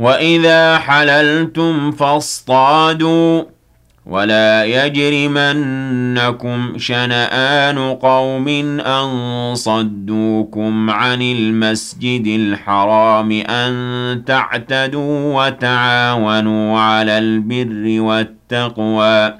وإذا حللتم فاصطادوا ولا يجرمنكم شنآن قوم أن صدوكم عن المسجد الحرام أن تعتدوا وتعاونوا على البر والتقوى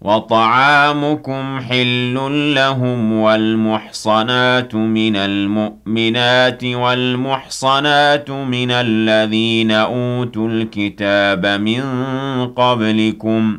وطعامكم حل لهم والمحصنات من المؤمنات والمحصنات من الذين أوتوا الكتاب من قبلكم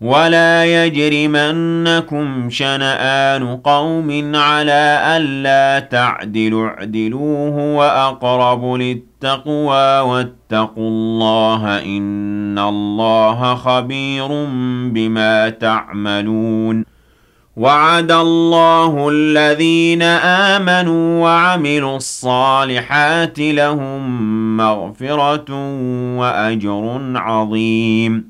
ولا يجرمنكم شنآن قوم على ألا تعدلوا اعدلوه وأقرب للتقوى واتقوا الله إن الله خبير بما تعملون وعد الله الذين آمنوا وعملوا الصالحات لهم مغفرة وأجر عظيم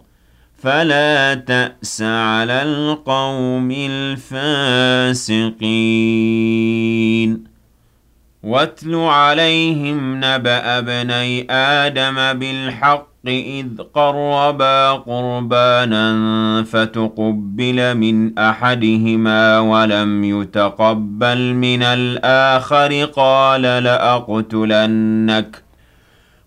فلا تأس على القوم الفاسقين. واتل عليهم نبأ ابني آدم بالحق إذ قربا قربانا فتقبل من أحدهما ولم يتقبل من الآخر. قال لأقتلنك.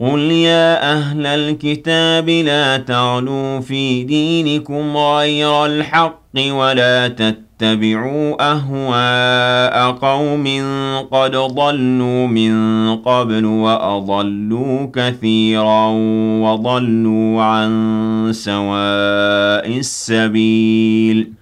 قُلْ يَا أَهْلَ الْكِتَابِ لَا تَغْلُوا فِي دِينِكُمْ غَيْرَ الْحَقِّ وَلَا تتبعوا أهواء قوم قد ضلوا من قبل وأضلوا كثيرا وضلوا عن سواء السبيل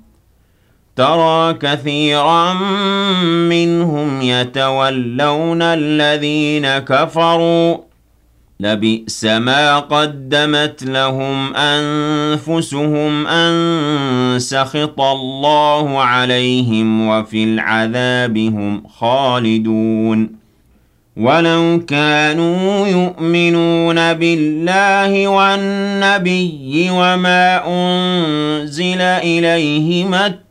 ترى كثيرا منهم يتولون الذين كفروا. لبئس ما قدمت لهم أنفسهم أن سخط الله عليهم وفي العذاب هم خالدون. ولو كانوا يؤمنون بالله والنبي وما أنزل إليه ما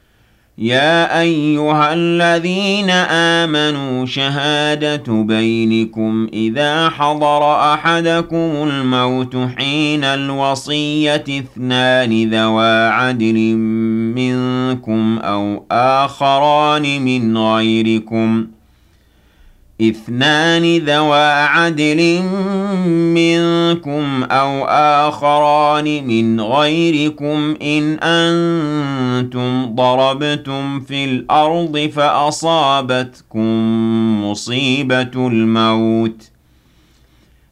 يا أيها الذين آمنوا شهادة بينكم إذا حضر أحدكم الموت حين الوصية اثنان ذوى عدل منكم أو آخران من غيركم ۖ. اثنان ذوى عدل منكم أو آخران من غيركم إن أنتم ضربتم في الأرض فأصابتكم مصيبة الموت